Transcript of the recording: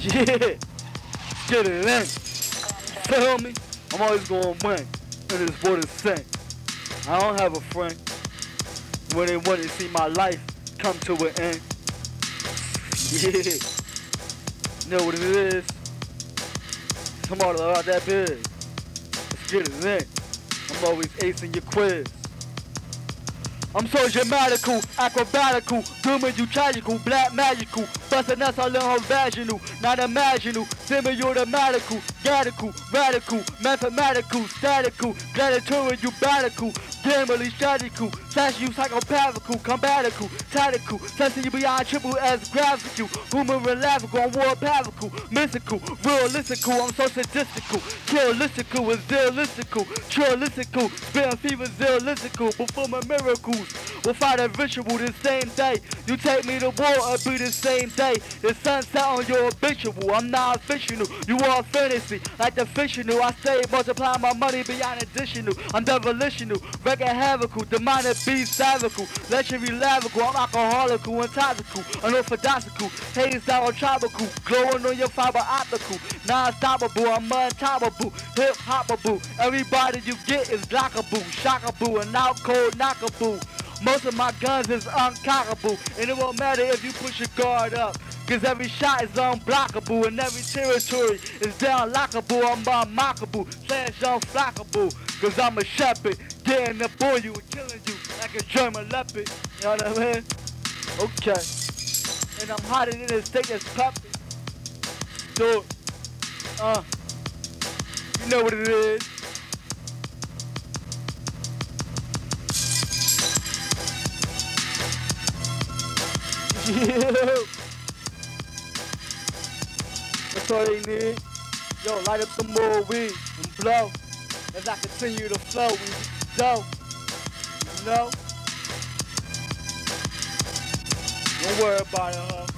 Yeah, get it in. Feel me? I'm always gonna win. And it's what it's saying. I don't have a friend. When they want to see my life come to an end. Yeah. Know what it is? On about that biz. Let's get it in. I'm always acing your quiz. I'm so dramatical, acrobatical, doom and tragical, black magical, busting us all in her vaginal, not imaginal, semi-automatical, radical, radical, mathematical, statical, gladiatorial, batical, gamely strategical, slash you psychopathical, combatical, tactical, testing you beyond triple S graphical, human laughable, I'm war pathical, mystical, realistical, I'm so sadistical, killistical, is realistical, trillistical, spitting fever, realistical, performing miracles, we'll fight a ritual the same day, you take me to war, it'll be the same day, the sunset on your habitual, I'm not fictional, you are fantasy, like the fictional, I say multiply my money beyond additional, I'm devilitional, record havocal, demonic beast savical, legendary lavical, I'm alcoholical, intoxical, unorthodoxical, haze down tropical, glowing on your fiber optical, non-stoppable, I'm untoppable, hip hopable, everybody you get is lockable, shockable, and out cold knockable. Most of my guns is uncockable, and it won't matter if you push your guard up. Cause every shot is unblockable, and every territory is down lockable. I'm unmockable, slash unflockable. Cause I'm a shepherd, getting up on you and killing you like a German leopard. You know what I mean? Okay. And I'm hotter than a steak that's puppet. So, uh, you know what it is. That's all they need. Yo, light up some more weed and blow as I continue to flow. We go. You know? Don't worry about it, huh?